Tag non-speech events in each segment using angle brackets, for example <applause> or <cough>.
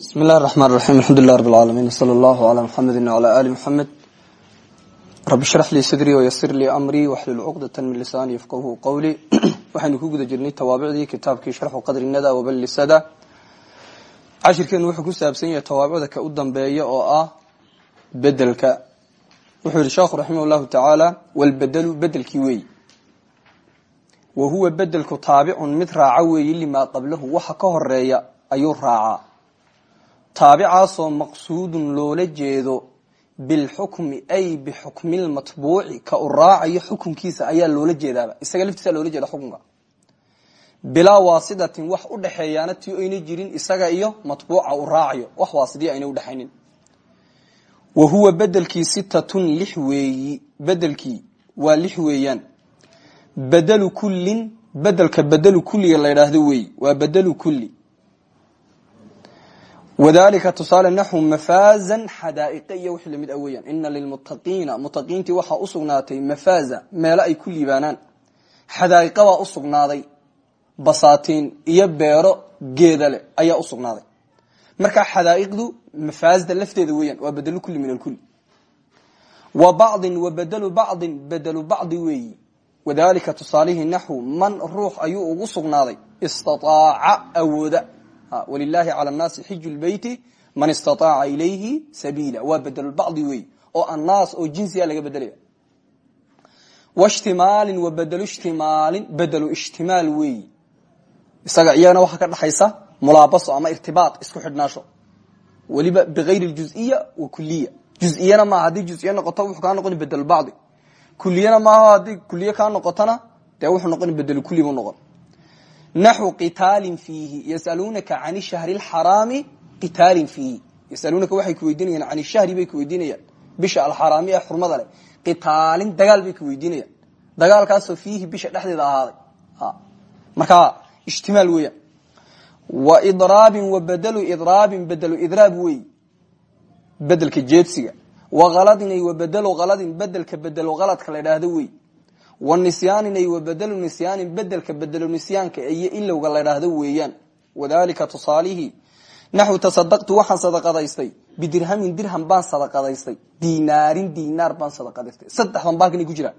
bismi illahi raxmaan raxiim alxamdulilah rab alcaalamiin wsala allahu calaa muxamedi wcala ali muxamed rabi shrax lii sadrii wayasir lii amrii waxlul cuqdata min lisaani yafqahu qowlii <clears throat> waxaynu ku guda jirnay tawaabicdii kitaabkii sharxu qadri nada waballisada cashirkeenu wuxuu ku saabsan yahay tawaabicda ka u dambeeya oo ah bedelka wuxuu yihi sheekhu raximah llahu tacaala walbedelu bedelkii weeyi wa huwa bedelku taabicun mid raaca weeyi limaa qablahu. Waxa ka horreeya ayuu raacaa taabicaasoo maqsuudun loola jeedo bilxukmi ay bixukmi lmatbuuci ka u raacayo xukunkiisa ayaa loola jeedaaba. Isaga laftiisa loola jeeda xukunka bilaa waasidatin wax u dhexeeyaana ti ayna jirin isaga iyo matbuuca u raacayo. Wax waasidiya ayna udhexaynin wa huwa bedelkii sitatun lix weeyi bedelkii waa lix weeyaan. Bedelu kullin bedelka bedelu kulliga la ydhaahdo weeyi waa bedelu kulli wadalika tusaale naxwu mafaazan xadaaiqa iyo wixii la mid a weeyaan. Ina lilmuttaqiina mutaqiintii waxaa meelo ay ku liibaanaan. Xadaaiqa baa usugnaaday basaatiin iyo beero geeda leh ayaa usugnaaday markaa xadaaiqdu mafaazda lafteeda weeyaan waa bedelu kulli min alkulli wa bacdin wa bedelu bacdin bedelu bacdi weeyi. Wadalika tusaalihii naxwu man ruux ayuu ugu sugnaaday istaaaca awooda wlilahi calى naasi xiju lbeyti man istaaaca ilayhi sabiila waa bedelbacdi wey oo annaas oo jinsiga laga bedelaya washtimaalin wa bedelu ishtimaalin bedelu ishtimaal weeyi isaga iyagana waxaa ka dhaxaysa mulaabaso ama irtibaad isku xidhnaasho. Weliba bigayri juziya wa kuliya juziyana maaha haddii juziye noqoto wuxuu kaa noqon bedelbacdi kuliyana maaha haddii kuliye kaa noqotona dee wuxuu noqon bedelu kuli buu noqon naxو qitaalin fiihi yasaluunaka can shahri اxaraami qitaalin fiihi yasaluunaka waxay ku weydiinayaan can shahri bay ku weydiinayaan bisha alxaraami ee xurmada leh qitaalin dagaal bay ku weydiinayaan dagaalkaasoo fiihi bisha dhexdeeda ahaaday markaa ishtimaal weeyaan wa idraabin wa bedelu idraabin bedelu idraab wey bedelka jeedsiga wa haladin wa bedelu haladin bedelka bedelu haladka la idhaahdo wey wanisyaanin ay wabedelu nisyaanin bedelka bedelo nisyaanka iyo ilowga la dhaahdo weeyaan wadalika tusaalihii naxwu tasadaqtu waxaan sadaqadaystay bidirhamin dirham baan sadaqadaystay dinaarin dinaar baan sadaqadaystay saddexdan baalkan ku jiraan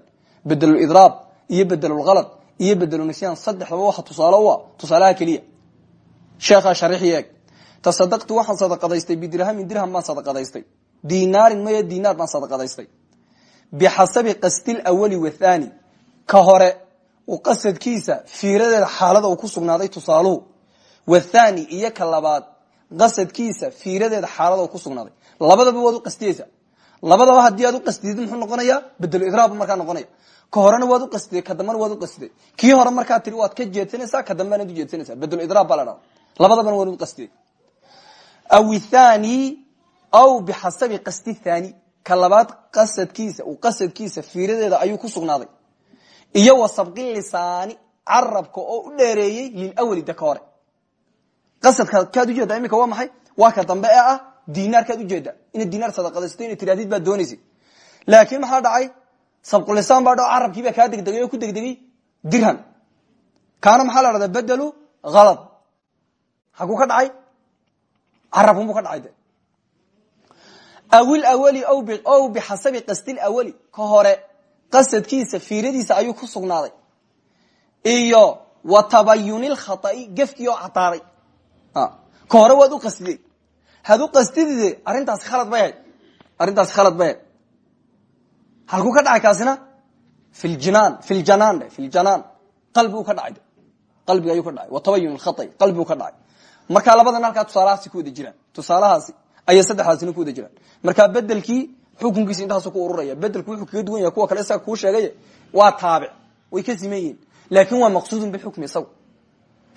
bedelulidraab iyo bedelulhalad iyo bedelunisyan saddexdaba waxa tusaale u ah tusaalaha keliya sheekhaa sharixi eeg tasadaqtu waxaan sadaqadaystay bidirhamin dirham baan sadaqadaystay dinaarin maya dinaar baan sadaqadaystay bixasabi qasdi lwali wathani ka hore qasadkiisa fiiradeeda xaalada uu ku sugnaaday tusaaluhu wathani iyo ka labaad qasadkiisa fiiradeeda xaalada uu ku sugnaaday. Labadaba waad u qastiyeysa labadaba haddii aad u qastidid muxuu noqonayaa bedelo idraab markaa noqonaya. Ka horena waad u qastiday ka dambena waad u qastiday kii hore markaa tiri waad ka jeedsanaysaa ka dambena ad ujeedsanaysaa bedelo idraab baa la dhaha labadabana waad u qastiday aw thani aw bixasabi qasdi thani ka labaad qasadkiisa qasadkiisa fiiradeeda ayuu ku sugnaaday iyo wa sabqi lisaani carabka oo u dheereeyey lilawali de ka hore. Qasadka kaad ujeeda imika waa maxay? Waa ka dambe ee ah dinaar kaad ujeeda inaad dinaar sadaqadaysato ina tirahdid baad doonaysa laakiin maxaa dhacay? Sabqulisaan baa dhao carabkii baa kaa degdegay oo ku degdegay dirham. Kaana maxaa la dhahdaa bedelu halad hakuu ka dhacay? Carabkunbuu ka dhacay de. Awil awali aw bixasabi qasdi lawali ka hore qasadkiisa fiiradiisa ayuu ku sugnaaday. Iyo wa tabayuni lkhaai gefkii oo cadaaday. Ka hore waad u qastide had u qastidide arrintaasi khalad bay ahayd. Arrintaasi bay halkuu ka dhacay kaasina? Fi ljinaan fi ljanaan dhe fi ljanaan ka dhacay qalbiga ayuu ka dhacay. Wa tabayun lkhaai qalbigu ka dhacay. Markaa labadana halkaa tusaalahaasi ku wada jiraan. Tusaalahaasi ayay saddexdaasina ku wada jiraan. Markaa bedelkii xukunkiisa intaasu ku ururaya. Bedelku wuxuu kaga duwan yahay kuwa kale isaga kuu sheegay waa taabic. Way ka siman yihiin laakin waa maqsuudun bilxukmi isaga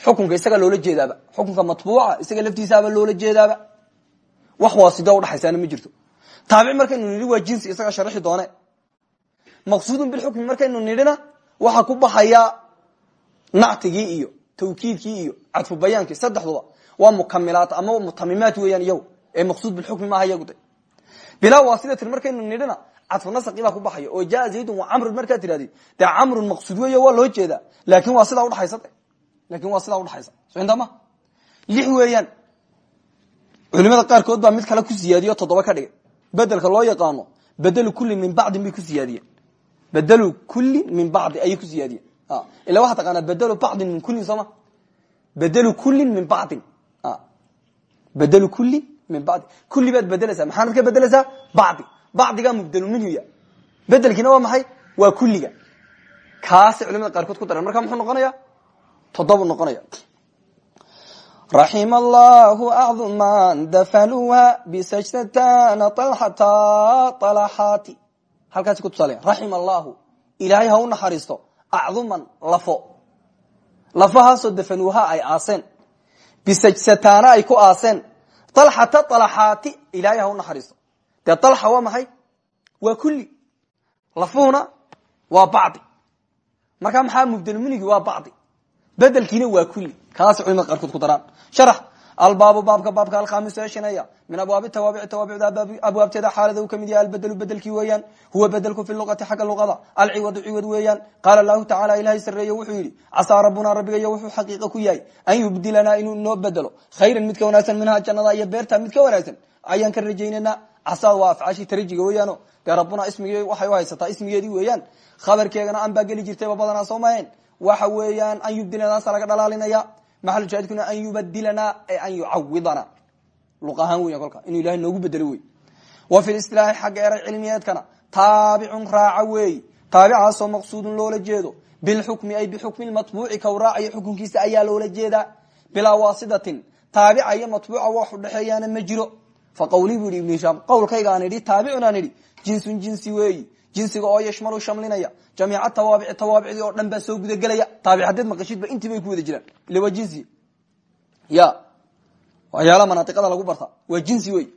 xukunka isaga loola jeedaaba. Xukunka matbuuca isaga laftiisaaba loola jeedaaba. Wax waasido udhaxaysaana ma jirto. Taabic markaynu nidhi waa jinsi isaga sharixi doone. Maqsuudun bilxukmi markaynu nidhina waxaa ku baxaya nactigii iyo tawkiidkii iyo cadfu bayaankii saddexduba. Waa mukamilaat ama mutamimaat weeyaan iyagu ee maqsuud bilxukmi maaha iyagu de bilaa waasidatin markaynu nidhina cadfu nasaqi baa ku baxaya. Oo jaa zaydun wa camrun markaa tirahdid dee camrun maqsuud weey waa loo jeedaa. Laakin waa sidaa udhaxaysa laakiin waa sidaa udhaxaysa so inta ma lix weeyaan. Culimada qaarkood baa mid kale ku siyaadiyo toddoba ka dhigay. Bedelka loo yaqaano bedelu kullin min bacdin bay ku siyaadiyeen. Bedelu kullin min bacdi ayay ku siyaadiyeen. Ila waxaa taqaanaa bedelu bacdin min kullin sooma bedelu kullin min bacdin. Bedelu kullin min bacdi kulli baad bedeleysaa maxaanad ka bedeleysaa bacdi bacdigaa mubdelu minhuya bedelkiina waa maxay waa kulliga kaasay culimada qaarkood ku dareen marka muxuu noqonaya toddobu noqonaya raxima allahu acduman dafaluha bisajdatan alxata alaxaati halkaasi ku tusaale raxima allahu ilaahay ha u naxariisto acduman lafo lafahaasoo dafanuuha ay aaseen bisajdataana ay ku aaseen alxata alaxaati ilaahay ha u naxariisto dee alxa waa maxay waa kulli lafuhuna waa bacdi markaa maxaa mubdelmunigi waa bacdi bedelkiina waa kulli kaas culimada qaarkood ku daraan sharax albaabu baabka baabka alkhamisu ee shaneeya min abwaabi tawaabici tawaabicda abwaabteeda xaalada uu ka mid yahay albedelu bedelkii weeyaan huwa bedelku fi luqati xagga luqada alciwadu ciwad weeyaan qaala lahu tacala ilahay sareeye wuxuu yidhi casaa rabbunaa rabbigayo wuxuu xaqiiqa ku yahay an yubdilanaa inuu inoo bedelo khayran mid ka wanaagsan minhaa jannada iyo beerta mid ka wanaagsan ayaan ka rajaynana casaa waa afcaashii tarajiga weeyaano dee rabbunaa ismig waxay u haysataa ismigeedii weeyaan khabarkeegana waxa weeyaan an yubdilanaasa laga dhalaalinaya maxalushaahidkuna an yubadilanaa e an yucawidana. Luq ahaan weya kolka inuu ilahay noogu bedelo wey wa fi listilaaxi xagga eray cilmiyeedkana taabicun raaca weeyi taabicaasoo maqsuudun loola jeedo. Bilxukmi ay bixukmi matbuuci kaw raacayo xukunkiisa ayaa loola jeedaa bilaa waasidatin taabica iyo matbuuca wax udhexeeyaana ma jiro. Fa qawlii bu yihi ibnu hishaam qawlkayga aan idhi taabicun idhi jinsun jinsi weeyi jinsiga oo yashmalu shamlinaya. Jamiica tawaabici tawaabicdii oo dhan baa soo gudagelaya taabic hadeed maqashidba intii bay ku wada jiraan. Ila waa jinsi. Ya. Waxyaala manaaiqada lagu barta. Waa jinsi wey.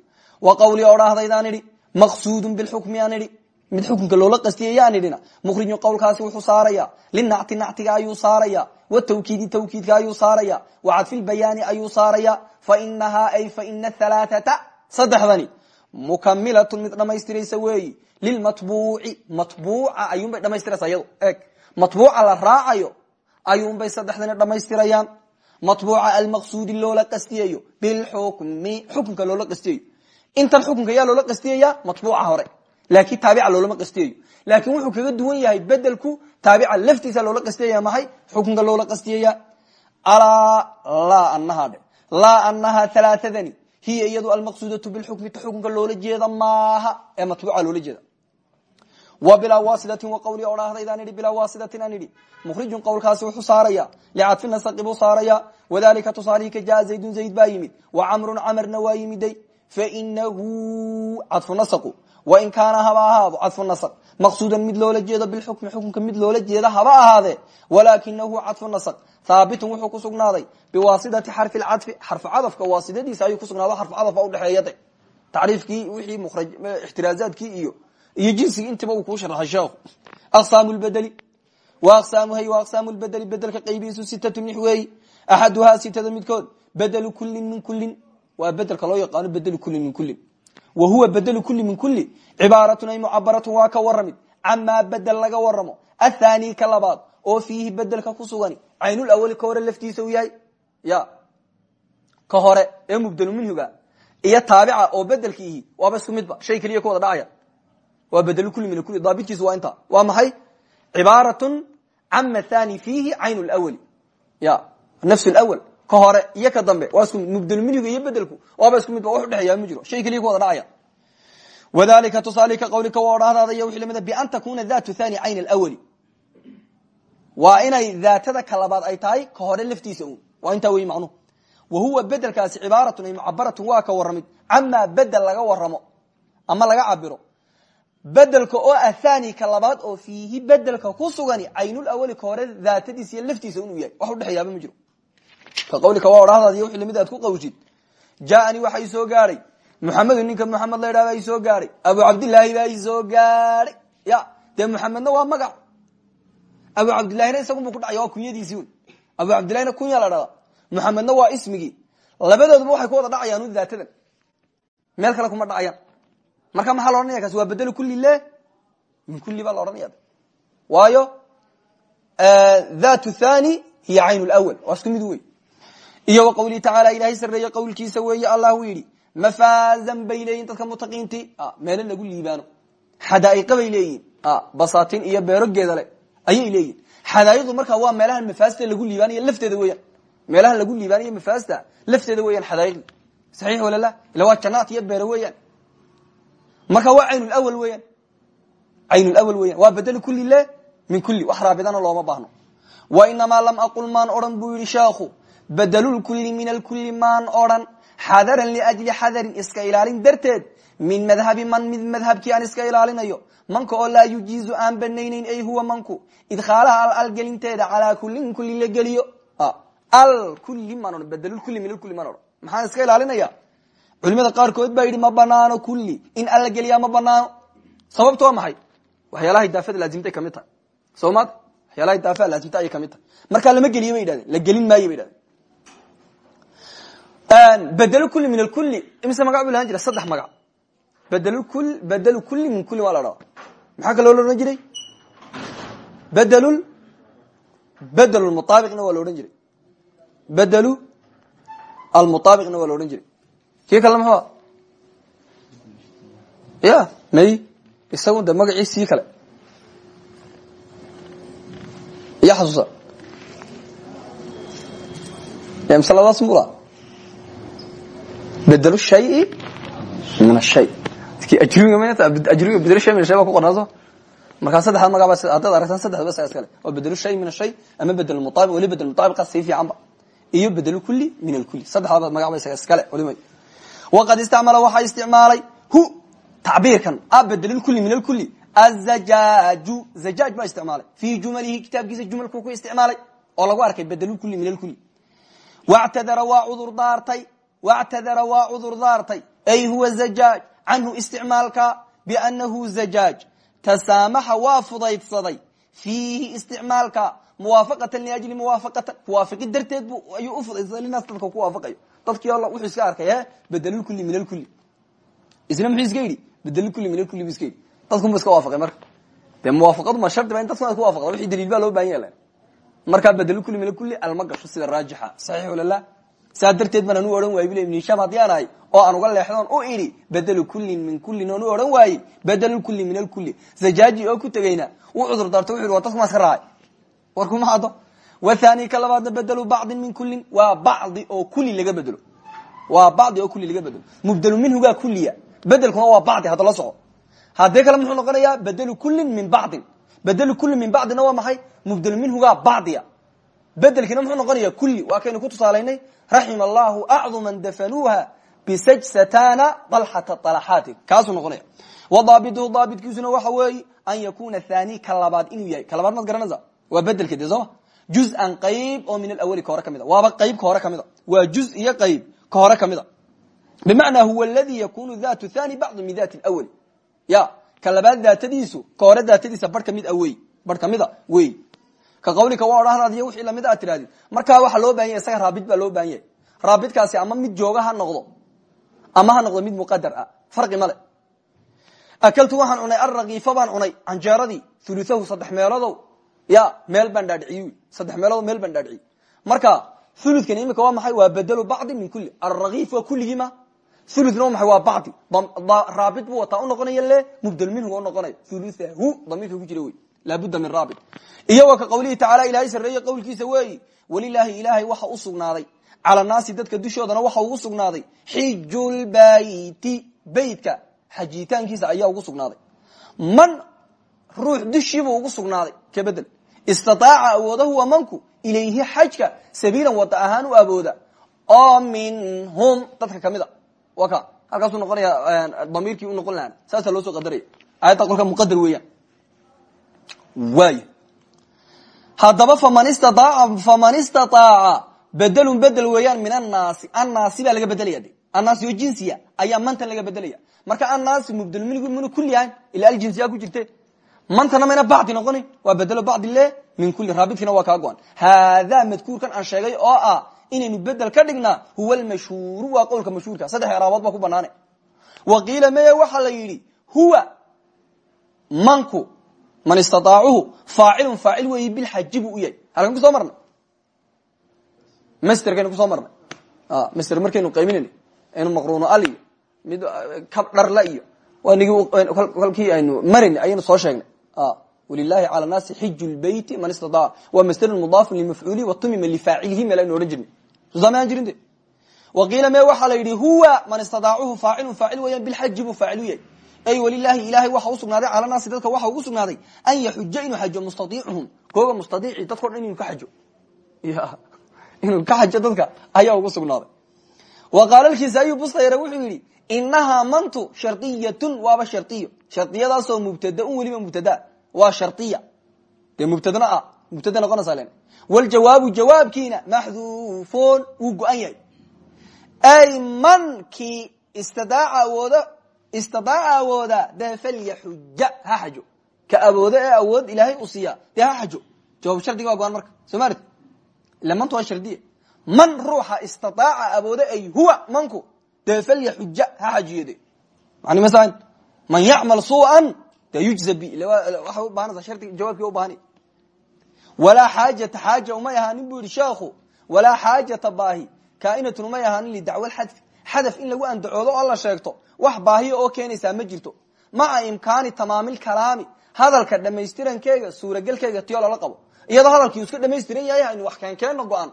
Wa qawlii odhaahdaydan idhi maqsuudun bilxukmi aan idhi. Mid xukunka loola qastiyayaan idhina. Mukhrijun qowlkaasi wuxuu saaraya linacti nactiga ayuu saaraya watawkiidi tawkiidka ayuu saaraya wacadfilbayaani ayuu saaraya fainahaa ay faina halaaata saddexdani. Mukamilatun mid dhamaystiraysa weeyi lilmatbuuci. Matbuuca ayuunbay dhamaystiraysa iyado eeg. Matbuuca la raacayo ayuunbay saddexdani dhamaystirayaan. Matbuuca almaqsuudi loola qastiyayo bilxukmi xukunka loola qastiyayo intan xukunka yaa loola qastiyaya matbuuca hore. Laakiin taabica loolama qastiyayo laakin wuxuu kaga duwan yahay bedelku taabica laftiisa loola qastiyaya maxay? Xukunka loola qastiyaya alaa laa anaha dhe laa anaha halaaadani hiya iyadu almaqsuudatu bilxukmi ta xukunka loola jeeda maaha. Ee matbuuca loola jeeda wa bilaa waasidatin wa qawli odhaahdaydan idhi bilaa waasidatin aan idhi. Mukhrijun qowlkaasi wuxuu saaraya licadfi nasaqi buu saaraya wadalika tusaalihii ka jaa zaydun zayd baa yimid. Wa camrun camarna waa yimiday. Fainahu cadfu nasaqu. Wain kaana haba ahaado cadfu nasq maqsuudan mid loola jeedo bilxukmi xukunka mid loola jeeda haba ahaadee walaakinahu cadfu nasq haabitun wuxuu ku sugnaaday. Biwaasidati xarfi cadfi xarfu cadafka waasidadiisa ayuu kusugnaaday xarfu cadaf udhexeeyade tacriifkii wixii mraj ixtiraazaadkii iyo iyo jinsigii intiba uu kuu sharaxay sheekhu aqsaamu lbedeli wa aqsaamuhay wa aqsaamu lbedeli bedelka qaybihiisu sitatu nix weeyi axaduhaa midkood bedelu kulin min kulin waa bedelka loo yaqaano bedelu kulin min kulin wa huwa bedelu kuli min kuli cibaaratun ay mucabaratun waa ka waramid camaa bedel laga waramo athani ka oo fiihi bedelka ku sugani. Caynul awali ka hore laftiisa u yahay? Ya. Ka hore ee mubdelu minhuga iyo taabica oo bedelkiihi waaba isku midba shay keliya ku wada dhacaya waa bedelu kuli min kuli daabitkiisu waa inta. Waa maxay? Cibaaratun cama thani fiihi cayn lwali ya nafs lwal ka hore iyo ka dambe. Waa isku mid mubdelu minhuga iyo bedelku waaba isku midba wax udhexeeya ma jiro. Shay keliya ku wada dhacaya. Wadalika tusaali ka qawlika waa odhahdaada iyo wixii lamida bian takuna datu thani cayn alawali waa inay daatada ka labaad ay tahay ka hore laftiisa un waa intaa wey macnuhu. Wa huwa bedelkaasi cibaaratun ay mucabaratun waa ka waramid camaa bedel laga waramo ama laga cabiro bedelka oo athani ka labaad oo fiihi bedelka ku sugani caynul awali ka hore daatadiisa iyo laftiisa inuu yahay. Wax udhexeeyaaba ma jiro. Ka qawlika waa odhahdaada iyo wixii la mid aad ku qawshid jaaanii waxa i soo gaadhay muxamedu ninka muxamed la ydhah baa isoo gaadhay abu cabdillaahi baa isoo gaadhay ya dee muxamedna waa magac. Abu cabdillahina isagunbu ku dhacay waa kunyadiisii un abu cabdillahina kunya la dhada muxamedna waa ismigii. Labadooduba waxay ku wada dhacayaan un daatadan. Meel kale kuma dhacayaan marka maxaa la odhanaya kaasi waa bedelu kulli le min kulli baa la odhanaya waayo dhat thani hiya cayn lwal waa isku mid wey iyo wa qawlihi tacaala ilaahay sareeye qawlkiisa weeye allah uu yidhi mafaazan bay leeyihiin dadka mutaqiinti meelo lagu liibaano. Xadaa'iqa bay leeyihiin basaatin iyo beero geedale ayay leeyihiin xadaa'iqdu markaa waa meelaha mafaasta lagu liibaanayo lafteeda weeyaan. Meelaha lagu liibaanayo mafaasta lafteeda weeyaan xadaa'iqdi saxiix walala ila waa janaat iyo beero weeyaan marka waa caynulawal weeyaan. Caynulawal weyan waa bedel kuli le min kuli wax raabidana looma baahno. Wa inamaa lam aqul maan odhan buu yihi sheekhu bedelulkuli min alkuli maan odhan xadaran liajli xadarin iska ilaalin darteed. Min madhabi man mid madhabkii aan iska ilaalinayo. Manka oo laa yujiizu aan banaynayn ay huwa manku. Idkhaalaha al algelinteeda calaa kulin kuli la geliyo. Al kuli maan odhan bedelulkuli min alkuli maan odhan. Maxaan iska ilaalinaya culimada qaarkood baa yidhi ma banaano kuli in alla geliyaa ma banaano. Sababto waa maxay? Waxyaalaha idaafada laazimtay ka mid tahay. Soo maad? Waxyaalaha idaafaa laazimta ayay ka mid tahay. Markaa lama geliyo bay yidhahdeen. La gelin maayo bay yidhahdeen. Bedelu kuli min alkuli imise magac bu lahan jira saddex magac. Bedel kul bedelu kuli min kuli waa la dhaha maxaa kaloo la odhan jiray? Bedel bedel lmuaabiqna waa la odhan jiray. Bedelu almuaabiqna waa la odhan jiray kii kalena muxua ya may isagu de magaciisii kale. Iya xasuusa. Msladaas mula bedel shayi min ashay ajriga bedel shay. Min shay ba ku qornaaso? Markaa saddexda magaba haddaad aragtaan saddexda bas iskale. Oo bedel shay min ashay ama bedel muaabiq weli bedel muaabiqa sii fiicanba iyo bedel kuli min alkuli saddexda magaba iskale weli waqad istacmala waxaa isticmaalay hu tacbiirkan a bedel kuli min alkuli azajaaju zajaaj baa isticmaalay fii jumalihi kitaabkiisa jumalku ku isticmaalay oo lagu arkay bedelulkuli min alkuli wactadara waa cudur daartay wactadara waa cudur daartay ay huwa zajaaj canhu isticmaalka biannahu zajaaj tasaamaxa waa fudaydsaday fiihi isticmaalka muwaafaqatan liajli muwaafaqatan kuwaafiqi darteed ayuu ufudaydsaday linaas dadka ku waafaqayo dadkii wuxuu iska arkay bedelulkuli min alkuli isna muxuu iska yidhi? Bedelulkuli min alkuli bu iska yidhi. Dadkunbu iska waafaqay marka. Dee muwaafaqadu ma shardi ba in dadkuna ku waafaqda wixii daliil baa loo baahan yaha markaa bedelulkuli min alkuli alma gasho sida raajixa. Saxiix wala saa darteed baan anu odhan waay bule ibn hishaam oo aan uga leexdoon u idhi bedelu kullin min kullin oon u odhan waayey bedelulkuli min alkuli zajaaji oo ku tegeyna u cudur daarto wuxu yhi wa dadkumaa iska raacay. Warkuma haddo wathani ka labaadna bedelu bacdin min kullin waa bacdi oo kuli laga bedelo waa bacdi oo kuli laga bedelo mubdelu minhugaa kuliya bedelkuna waa bacdi hadda la soco haddii kale muxuu noqonayaa bedelu kullin min bacdin bedelu kullin min bacdina waa maxay mubdelu minhugaa bacdiya bedelkiina muxuu noqonaya kuli waa kaynu ku tusaalaynay raxima allahu acduman dafanuuha bisajsatana dalxata alaxaati kaasuu noqonaya wadaabituhu daabitkiisuna waxa weeye an yakuna thani ka labaad inuu yahay ka labaad maad garanaysa waa bedelka de sooma juzan qayb oo min alawali ka hore ka mid a. Waaba qayb ka hore ka mid a. Waa juz iyo qayb ka hore ka mid a. Bimacnaa huwa aladi yakunu datu thani bacdu min dati lwali ya ka labaad daatadiisu ka hore daatadiisa bar ka mid a wey bar ka mid a wey. Ka qawlika waa odhanadiyo wixii la mid aad tirahdid markaa waxaa loo baahan yahy isaga raabid baa loo baahan yahay. Raabidkaasi ama mid jooga ha noqdo ama ha noqdo mid muqadar ah. Farqi male akaltu waxaan cunay alrakiifa baan cunay canjeeradii uluahu saddex meelodow ya meel baan dhaadhiciy. Saddex meelood meel baan dhaadhiciy. Marka uludkan imika waa maxay? Waa bedelu bacdi min kuli alrakiif waa kuligiima uludna waa maay waa bacdi. Raabid buu wataa unoqonaya le mubdel minhu unoqonaya uluahu damiirka ku jira wey. Laabuda min raabit. Iyo wa ka qawlihi tacaala ilaahay sarreeye qowlkiisa weeyi walilaahi ilaahay waxa u sugnaaday. Cala naasi dadka dushoodana waxa ugu sugnaaday. Xijulbayti beytka. Xajitaankiisa ayaa ugu sugnaaday. Man ruux dushiibuu ugu sugnaaday ka bedel. Istaaaca awoodahu waa manku ilayhi xajka sabiilan wada ahaan u abooda. Oo minhum dadka ka mid a wa ka. Halkaasuu noqonaya damiirkii u noqon lahaan saasaa loo soo qadaraya ayadda qolka muqadar weeyaan. Waay haddaba faman istaaaca faman istaaaca bedelun bedel weeyaan min annaasi. Annaasi baa laga bedelaya de annaasi oo jinsiya ayaa mantan laga bedelaya marka annaasi mubdel minu kulli ahayn ila aljinsiya ku jirte mantana mayna bacdi noqonin waa bedelo bacdi le min kulli raabidkiina waa kaa go-an. Haadaa madkuurkan aan sheegay oo ah inaynu bedel ka dhignaa huwa almashhuuru waa qowlka mashhuurka. Saddex eraabood baa ku banaane wa qiila meye waxaa la yidhi huwa manku man istaaacuhu faacilun faacil weeyi bilxaji buu u yahay. Halkan ku soo marnay? Masterkaynu ku soo marnay? Master markaynu qayminayna inu maqruuno al iyo mid kab dharla iyo. Waa nigi kolkii aynu maran ayaynu soo sheegnay wlilahi calى naasi xiju lbeyti man istaaa waa masdrun mudaafun limafcuulihi watumima lifaacilihi meel aynu ohan jirnay sosamaan jirin de waqiila me waxaa la yidhi huwa man istadaacuhu faacilun faacil weeyaan bilxaji buu faacil u yahay ay walilahi ilahay waxa usugnaaday cala naasi dadka waxa ugu sugnaaday. An yaxuja inuu xajo mustaiicuhum kooga mustaiici dadko dhan inuu ka xajo inuu ka xajo dadka ayaa ugu sugnaaday. Wa qaala lkisaayu bustayre wuxuu yidhi inahaa mantu shardiyatun waaba shardiyo shardiyadaasoo mubtadaun weliba mubtada waa shariya dee mubtadna ah mubtada noqonaysa len waljawaabu jawaabkiina maxduufun wuu go-an yahay ay mankii istidaaca awooda istidaaca awooda dee falyaxuja ha xajo ka awoodo ee awood ilaahay u siiya ha xajo jawaab shardiga waa marka soo maarti ila mantu waa man ruuxa istidaaca awoodo ay huwa manku dee falyaxuja ha xajiyo de mani masalan man yacmal suuan de yujza bi waxa ubahanaysa shardiga jawaabkii ubahani walaa xaajata xaaja umay ahaanin bu yihi sheekhu walaa xaajata baahi kaainatun umay ahaanin lidacwa lxadfi xadaf in lagu andacoodo oo la sheegto wax baahiya oo keenaysaa ma jirto. Maca imkaani tamaamil kalaami hadalka dhamaystirankeega suuragelkeega tiyo lala qabo. Iyadoo hadalkii iska dhamaystiran yahay aynu wax keenkeenno go-an.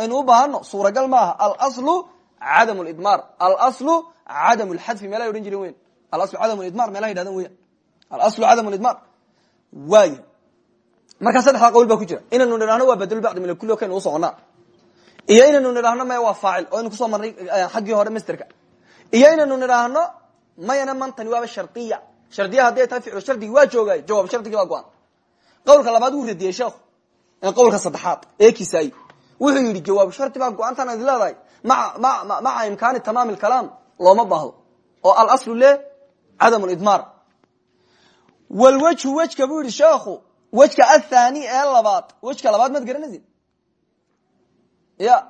Aynu u baahano suuragal maaha. Alaslu cadam lidmaar alaslu cadam lxadfi meelay odhan jiren weyn alaslu cadam lidmaar meelaha yidhahdan weyan alaslu cadam lidmaar waay markaa saddexdaa qawl baa ku jira inaynu nidhahno waa badl bacdi min kulli kaynu usoconnaa iyo inaynu nidhaahno maya waa faacil oo aynu ku soo marnay xaggii hore masterka iyo inaynu nidhaahno mayana mantani waaba shardiya shardiya hadday tahay ficil shardigii waa joogay jawaab shardigii waa go-an qawlka labaad wuu radiyey sheekhu kisaayi wuxuu yidhi jawaab shardi baa go'aantan ad maa maca imkaani tamaam kalaam looma baahdo. Oo alaslu le cadam lidmaar wlwejhu wejka buu yihi sheekhu wejka athani ee labaad wejka labaad maad garanaysin ya.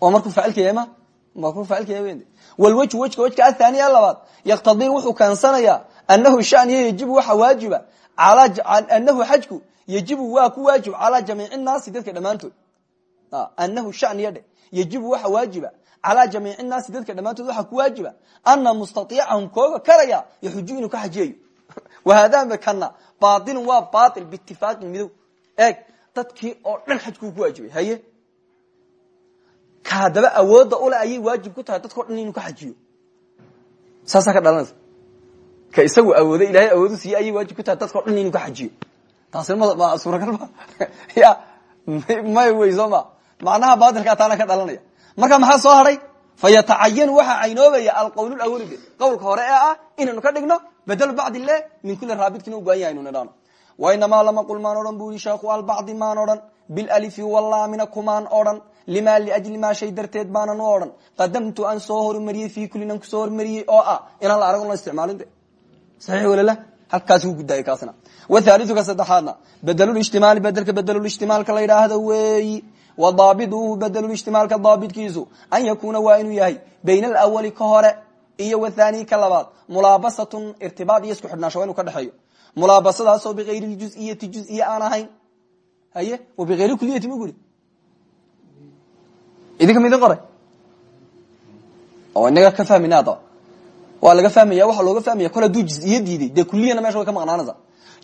Waa markuu faacilka yahay ma? Markuu faacilka yahay wen wlwejhu wejka wejka athani ee labaad yaktadii wuxuu keensanayaa anahu shaniya yajibu waxa waajiba anahu xajku yajibu waa ku waajib calaa jamiici naasi dadka dhammaantood. Anahu shaniya dhe yajibu waxa waajiba calaa jamiici naasi dadka dhammaantood waxaa ku waajiba ana mustaiicahum kooga karaya yaxuju inuu ka xajiyayo <laughs> wahadama kana bailun waa bail biitifaaqin midow. Eeg dadkii oo dhan xajkuu ku waajibay haye? Ka haddaba awoodda ule ayay waajib ku tahay dadkao dhan inuu ka xajiyo. Saasaa ka dhalanaysa. Ka isagu awooda ilahay awoodu siiye ayay waajib ku tahay dadkao dhan inuu ka xajiyo taasina suuragal ma <laughs> ya may wey soo ma? Macnaha bailkaa taana ka dhalanaya. Marka maxaa soo haray? Fa yatacayanu waxaa caynoobaya alqowl awli qowlka hore ee ah inaynu ka dhigno bedel bacdi min kuli raabidkina u goan yahay aynu nidhaano wainamaa lama qul maan odhan bu yihi sheekhu albacdi maan odhan bilalifi walaamina kumaan odhan lima liajli maa shay darteed baanan u qadamtu aan soo hormariyey fi kulin aan ku soo hormariyey oo ah inaan la arag la isticmaalin de. Walala halkaasi ku guddaayay kaasina wathaalituka saddexaadna bedelulishtimaali bedelka bedelulishtimaalka la yidhaahdo weeyi wa daabiduhu bedelulishtimaalka daabidkiisu an yakuuna waa inuu yahay bayna alawali ka hore iyo wathani ka labaad. Mulaabasatun irtibaad iyo isku xidhnaansho waa inu ka dhexeeyo mulaabasadaasoo bikayri ljuz'iyati juziye aan ahayn. Haye? Wa bikayri kuliyati ma guri. Idinka ma idin oo inaga ka adaba waa laga fahmaya waxaa looga fahmaya kol hadduu juziye diiday way ka maqnaanaysa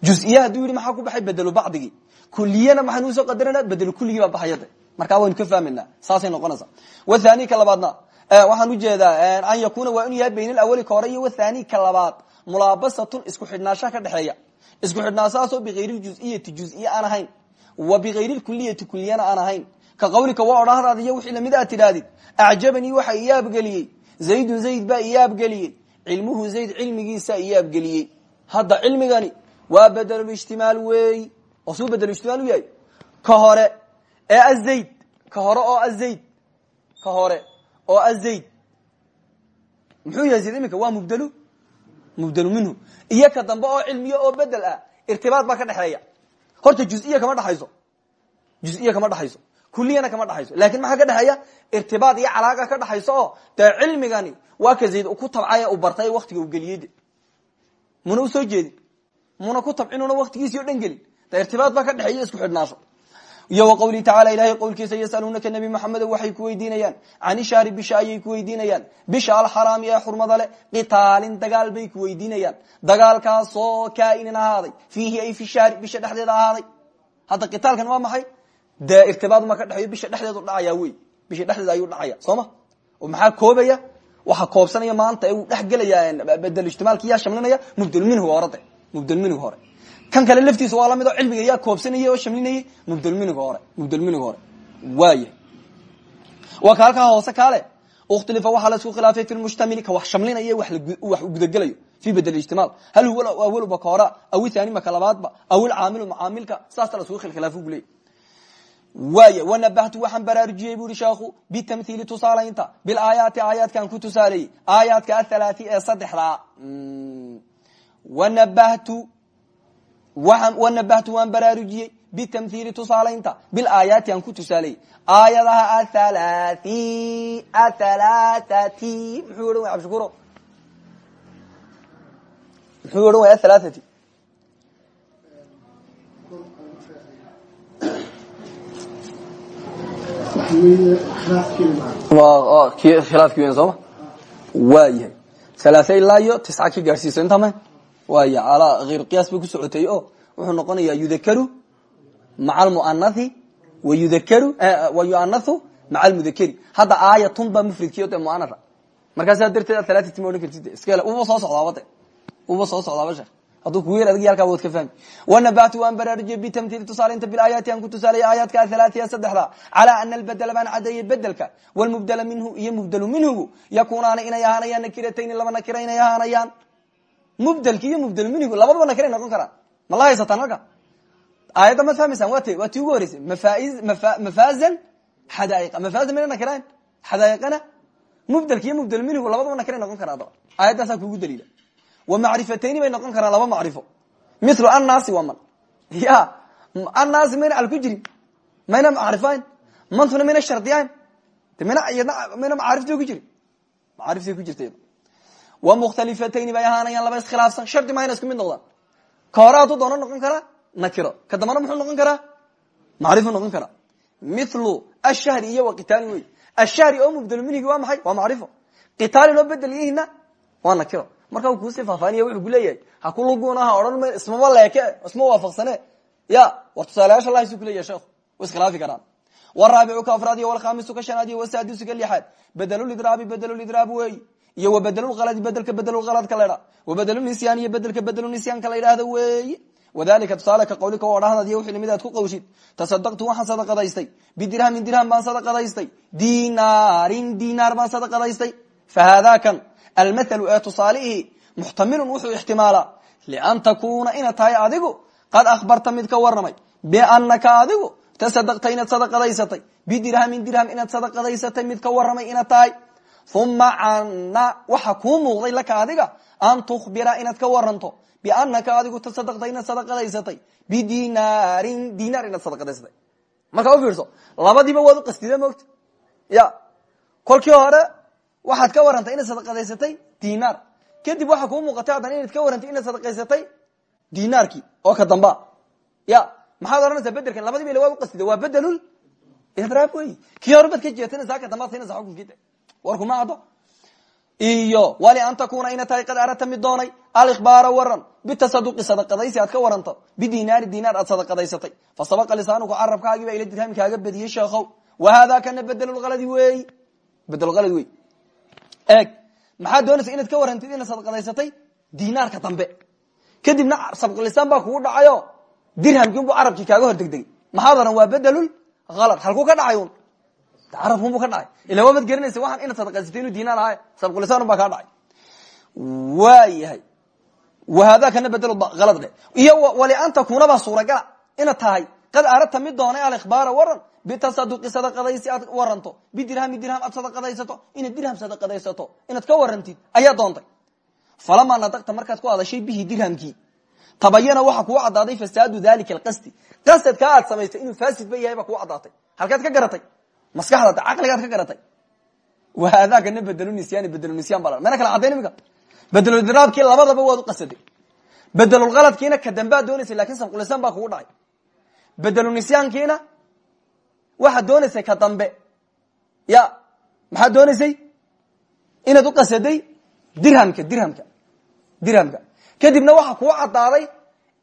juziye hadduu maxaa ku baxay bedelu bacdigii kuliyana maxaan u soo qadarana bedelu kulligii baa baxaya de markaa ka fahmayna saasay noqonaysa wathani ka labaadna waxaan u jeedaa an yakuna waa inu yahay bayn alawali ka iyo wathani ka labaad mulaabasatun isku xidhnaasha ka dhexeeya. Isku xidhnaasaasoo bikayri ljuz'iyati juziye aan ahayn. Wa bikayri lkuliyati kuliyana aan ahayn. Ka qawlika waa odhahdaad iyo wixii la mid aad tidhahdid acjabanii waxa iyaabgeliyey zaydun zayd baa iyaabgeliyey cilmuhu zayd cilmigiisa iyaabgeliyey hadda cilmigani waa bedelulijtimaal weey oo suu bedeluijtimaal u yahay. Ka hore ee azayd ka hore oo azayd ka hore oo azayd muxuu yahay zayd iminka? Waa mubdelu mubdelu minhu. Iyo ka dambe oo cilmiya oo bedel ah irtibaad baa ka dhexeeya. Horta juziya kama dhexayso. Juziya kama dhexayso kuliyana kama dhexayso laakiin maxaa ka dhexeeya irtibaad iyo calaaqa ka dhexayso oo cilmigani waa ka zayd ku tabcay u bartay waktiga u geliyey de muna u soo jeedin. Muna ku tabcinuna waktigiisii o dhan gelin. De irtibaad baa ka dhexeeya isku xidhnaasho iyo wa qawlihi tacala ilahay qowlkiisa yasaluunaka nebi maxamedo waxay ku weydiinayaan. Cani shahri bisha ku weydiinayaan. Bisha alxaraami ee xurmada qitaalin dagaal bay ku weydiinayaan. Dagaalkaasoo kaainin ahaaday. Fiihi ay fi shahri bisha dhexdeeda ahaaday. Hadda qitaalkan waa maxay dee irtibaad ma ka dhexeeyo bisha dhexdeedu dhacaya wey. Bisha dhexdeeda ayuu dhacaya soo ma oo maxaa koobaya? Waxa koobsanaya maanta uu dhex gelaya bedel shamlinaya mubdlminhu hore de mubdlminhu hore. Kan kale laftiisa waa la mid oo cilmiga yaa koobsanayay oo shamlinayay mubdlminhu hore mubdlminhu hore. Waaya waa ka halkaa hoose kaale. اkhtilifa waxaa la isku khilaafay fi lmushtamili wax shamlinaya wax gudagelayo fi bedel ijtimaal. Hal huwa awalu bakora aw ithani maka labaadba aw ilcaamilu macaamilka saasa la isku khilkhilaafu bu leey waay wanabahtu waxaan baraarujiyey bu i sheekhu bitamhiili tusaalaynta bilaayaati aayaadkaan ku tusaaleeyey aayaadka athalaati ee saddexdaa wanabahtu wanabahtu waan baraarujiyey bitamhiili tusaalaynta bilaayaati aan ku tusaaleeyey aayadaha athalathi athalathati muxuu odhan way abshakuro muxuu odhan way athalathati khilaafki weyn sooma waa yahay alaaa ilaa iyo tisca ka gaadhsiiso inta ma waay alaa hayr qiyaas bay ku socotay. O wuxuu noqonayaa yudakaru maca wayudakaru wa yuanathu maca almudakeri hadda aayatun baa mufridkiyo de muanaa markaasaa darteed athalaatati ma odhan kartid iska uba soo socdaaba de uba soo socdaaba sheekh hadduu kugu yar adig halkaa waad ka fahmi wanabahtu waan baraarujiyey bitamhiili tusaalaynta bilaayaati aan ku tusaalaya aayaadka athalaatiya saddexda. Calaa ana albedela baan cadeeyey bedelka walmubdela minhu iyo mubdelu minhugu yakunaana inay ahaanayaan nakiratayni laba nakira inay ahaanayaan mubdelki iyo mubdelu minhugu labadaba nakiray noqon karaan. Ma la haysataan halka aayadda ma fahmaysaan waa t waa tii ugu horeysay mafazan xadaaia mafazan mayna nakiraan xadaa'iqana? Mubdelki iyo mubdelu minhugu labadaba nakiray noqon karaa adaba. Aayaddaasaa kugu daliila wamacrifatayni bay noqon karaan laba macrifo. Milu annaasi waa man. Ya annaasi mayna al ku jirin mayna macrifayn. Mantuna mayna shardiyayn. Mayna macaarifta ku jirin macaariftay ku jirta wa mukhtalifatayni bay ahaanayaan laba iskhilaafsan. Shardi mayna isku mid noqdaan. Ka hore hadduu doono noqon karaa nakiro. Ka dambana muxuu noqon karaa macrifu noqon karaa milu ashahri iyo wa qitaalin wey ashahri oo mubdelu minhigi waa maxay? Waa marka kuusii faahfaaniya wuxuu kuleeyahay ha kuluguuna ha odhan ma ismama leeke isma waafaqsane. Ya war tusaalayaasha lahaysu kuleyahay sheekhu way iskhilaafi karaan. Waraabicu ka afraad iyo walkhamisu ka shanaad iyo wasaadisu ka lixaad. Bedelulidraabi bedelulidraab wey. Iyo wa bedelulkaladi bedelka bedelulkaladka la dha wa bedelunisyan iyo bedelka bedelunisyaanka la yidhaahdo weeye wadalika tusaale ka qawlika waa dhahdaad iyo wixii la mid ku qawshid tasadaqtu waxaan sadaqadaystay. Bidirhamin dirham baan sadaqadaystay. Dinaarin dinaar baan sadaqadaystay. Fa haadakan almathalu ee tusaalihi muxtamilun wuxuu ixtimaalaa lian takuuna ina tahay adigu qad akhbarta mid ka waramay bianaka adigu tasadaqta inaad sadaqadaysatay bidirhamin dirham inaad sadaqadaysatay mid ka waramay ina tahay uma cana waxa kuu muuqday laka adiga an tukhbira inaad ka waranto bianaka adigu tasadaqta inaad sadaqadaysatay bidinaarin dinaar inaad sadaqadaysatay markaa u fiirso labadiiba waad u qastida moogta ya kolkii hore waxaad ka warantay inaad sadaqadaysatay dinaar. Kadib waxaa kuu muuqatay haddana inaad ka warantay inaad sadaqaysatay? Dinaarkii. Oo ka damba. Ya maxaad ohanaysaa bedelkan labadiiba ila waad uqastida waa bedelul idraab wey kii hore baad ka jeetanaysaa ka dambaad siinaysa xukunkiita warkuma iyo wali an takuna ina tahay qad aradta mid doonay. Alikhbaara waran bitasaduqi sadaqadaysi aad ka waranto. Bidinaari dinaar aad sadaqadaysatay. Fasabaqa lisaanuku carabkaagiiba ila dirhami kaaga badiyey sheekhow. Wa hada kana bedelulhaladi wey bedelhalad wey eeg maxaad doonaysa inaad ka warantid inaad sadaqadaysatay? Dinaarka dambe. Kadibna sabqlisaan baa kugu dhacayo. Dirhamkiinbu carabkii kaaga hor degdegay maxaad oran waa bedelul halad halkuu ka dhacay un carabkunbu ka dhacay. Ila waamad gelinaysa waxaan inaad sadaqaysatay inuu dinaar ahay sabqulisaan baa kaa dhacay. Waa yahay wahada kana bedel halad dhe. Iyo walian takunabaa suuragala. Inaad tahay qad aradta mid doonay alikhbaara waran bitasaduqi sadaqadaysi aad waranto. Bidirhami dirham aad sadaqadaysato inaad dirham sadaqadaysato inaad ka warantid ayaa doontay. Falamaa nadaqta markaad ku hadashay bihi dirhamkii tabayana waxa kuu cadaaday fasaadu dalika alqasdi qasadkaa aad samaystay inuu fasid ba yahay baa kuu cadaatay halkaad ka garatay. Maskaxdaad caqligaad ka garatay. Wahadakana bedelunisyan bedelunisyan baa mana kala cadayn imika bedeludiraabkii labadaba waad u qasaday bedelulhaladkiina ka dambaad doonaysay laakiin sabqulisan baa kugu dhacay. Bedelunisyaankiina waxaad doonaysay ka dambe. Ya maxaad doonaysay? Inaad u qasaday dirhamka dirhamka dirhamka. Kadibna waxa kuu cadaaday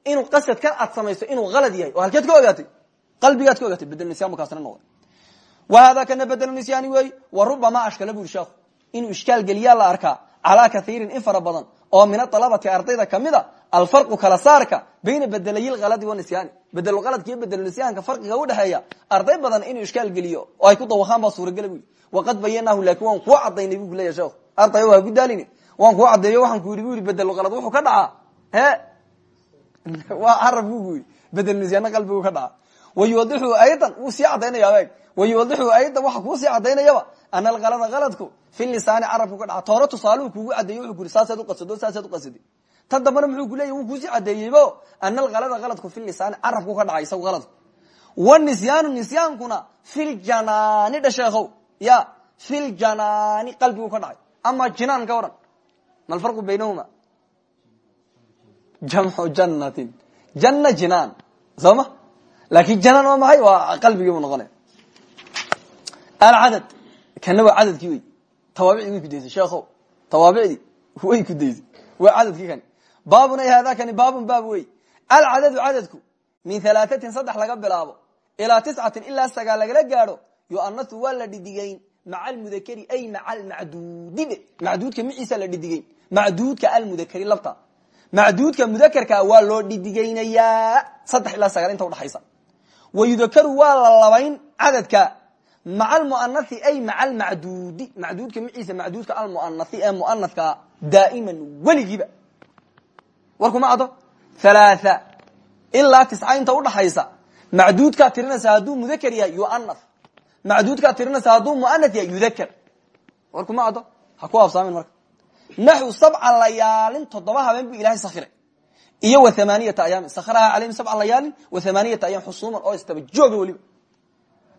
inuu qasadkan aad samayso inuu alad yahay. Oo halkeed ka ogaatay? Qalbigaad ka ogaatay. Bedelnisyan kaasna noqday wa hada kana bedel nisyaani wey? Wa rubama ashkala bu sheekhu inuu ishkaal geliyaa la arkaa. Calaa kaiirin in fara badan. Oo min aطalabati ardayda ka mid a alfarqu kala saarka bayna bedelay lhaladi wanisyaani bedeluhaladka iyo bedelnisyaanka farqiga udhexeeya arday badan inuu ishkaal geliyo oo ay ku dawaqaan baa suuragala bu yii waqad bayanahu laakin waan kuu cadaynay bu kuleya sheekhu arday waa ku daalin waan kuu cadeeyo waxaan ku yidhi bu yidhi bedelhalad wuxuu ka dhacaa he waa carab bu ku yidhi bedelnisyaana qalbigu ka dhaca wayuwadixu aydan wuu sii cadaynaya abeeg wayuwadixu aydan waxa kuu sii cadaynayaba ana alhalada haladku fi lisaani carabku ka dhaca tooro tusaaluhu kugu cadeeye wuxuu ku yidhi saasaad uqasado tan dambana muxuu kuleyahy wuu kuusii cadeeyeybo ana alhalada haladku fi lisaani carabku ka dhacay isagu haladku wanisyaanu nisyaankuna fi ljanaani dha sheekhow. Ya fi ljanaani qalbigu ka dhacay. Ama jinaan ka waran. Ma alfarqu baynahuma? Jamcu jannatin. Janna jinaan. Soo ma laakin janaan waa maxay waa qalbigii buu noqonaya alcadad. Kana waa cadadkii wey tawaabicdii way kudaysay sheekhow. Tawaabicdii way kudaysay waa cadadkii kani baabun ay hada kani baabun baab wey alcadadu cadadku min halaatatin saddex laga bilaabo ilaa tiscatin ilaa sagaal lagala gaadho yuanasu waa la dhidigeyn maca almudakeri ay maca almacduudide macduudka maciisa la dhidigeyn macduudka almudakeri labta. Macduudka mudakerka waa loo dhidigeynayaa saddex ilaa sagaal inta udhaxaysa wayudakaru waa la labayn cadadka maca almuanai ay maca almacduudi macduudka maciisa macduudka warkuma caddo halaatha ilaa tisca inta udhaxaysa macduudkaa tirinaysa hadduu mudaker yahay yuanath macduudkaa tirinaysa hadduu muanath yahay yudaker warkuma caddo ha ku afsaamin marka. Naxu sabca layaalin toddoba habeen bu ilahay sakiray iyo wa amaaniyata ayaamin sakhraha calayhim sabca layaalin wa amaaniyata ayaam xusuuman oo istaba jooga weliba.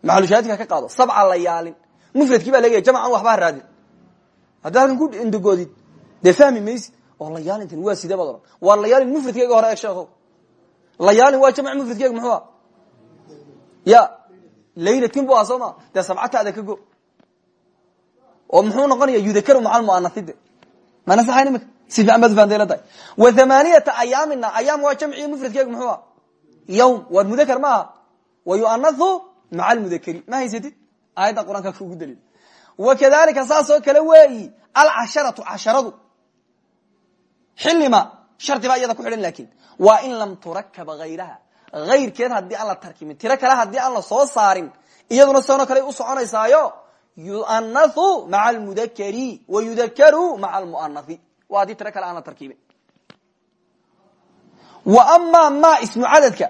Maxalushaadika ka qaado? Sabca layaalin. Mufradkii baa leegaya jamcan waxba ha raadin. Haddi halkan ku indagoodid dee fahmi maysid oo layaalintan waa sidee baad ohan waa layaalin mufradkeega hore eeg sheekho layaalin waa jamc mufradkeega muxuu ah? Ya laylatin bu ah soo ma dee sabcataada ka go. Oo muxuu noqonaya yudakaru maca almuanaside mana saxayn imika si fiican baad fahanteela tahay. Wa thamaaniyata ayaamina ayaam waa jamciyo mufradkeegu muxuu ah? Yawm waar mudakar ma aha. Wa yuanahu maca almudakeri ma haysatid? Aayadda qur'aanka kugu daliil. Wakadalika saasoo kale weeyi alcasharatu casharadu xilima shardi baa iyada ku xidhan laakiin waa in lam turakaba hayraha hayrkeed haddii aan la tarkimin tiro kale haddii aan soo saarin iyaduna sanoo kale u soconaysaayo yuanahu maca almudakeri wa yudakaru maca almuanahi waa haddii tiro kale aan la tarkiibin wa amaa ma ismu cadadka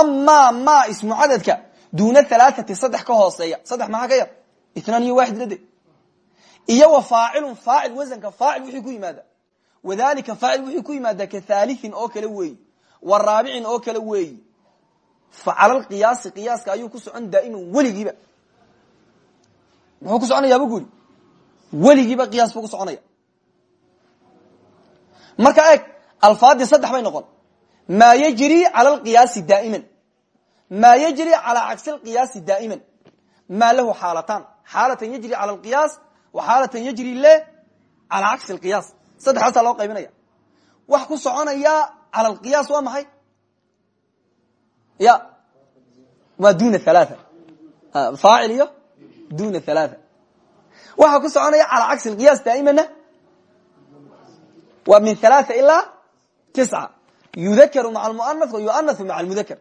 amaa ma ismu cadadka duuna halaaati saddex ka hooseeya. Saddex maxaa ka yar? Itnaan iyo waaxid lade iyo wa faacilun faacil wasanka faacil wixii ku yimaada wadalika faacil wixii ku yimaada ka haaliin oo kale weeyi wa raabicin oo kale weeyi fa cala lqiyaasi qiyaaska ayuu ku socon daa'iman weligiiba. Muxuu ku soconayaaba guri? Weligiiba qiyaas marka eeg alfaadii saddex bay noqon. Maa yajri cala alqiyaasi daa'iman. Maa yajri calaa cagsi lqiyaasi daa'iman. Maa lahu xaalatan. Xaalatan yajri cala alqiyaas wa xaalatan yajri le calaa cagsi lqiyaas saddexdaasaa loo qaybinaya wax ku soconaya cala alqiyaas waa maxay ya waa duna halaaa faacil iyo duna halaaa waxa ku soconaya calaa cagsi lqiyaas daa'imana waa min halaaa ilaa tisca yudakaru maca almuanath wa yuanahu maca almudakar